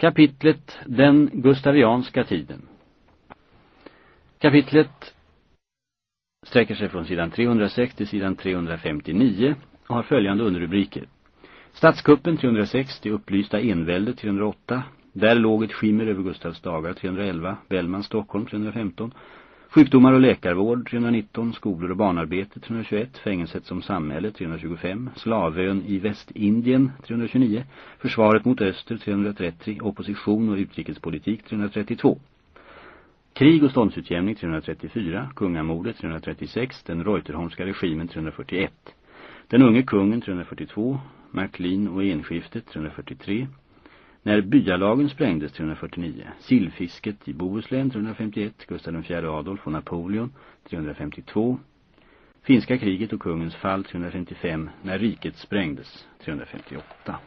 Kapitlet Den gustavianska tiden Kapitlet sträcker sig från sidan 306 till sidan 359 och har följande underrubriker. Statskuppen 306, det upplysta enväldet 308. Där låg ett skimmer över Gustavs dagar 311. Bellman, Stockholm 315. Sjukdomar och läkarvård 319, skolor och barnarbete 321, fängelset som samhälle 325, slavön i Västindien 329, försvaret mot öster 330, opposition och utrikespolitik 332. Krig och ståndsutjämning 334, kungamordet 336, den Reuterholmska regimen 341, den unge kungen 342, Märklin och enskiftet 343, när byalagen sprängdes 349, sillfisket i Bohuslän 351, Gustav IV Adolf och Napoleon 352, finska kriget och kungens fall 355, när riket sprängdes 358.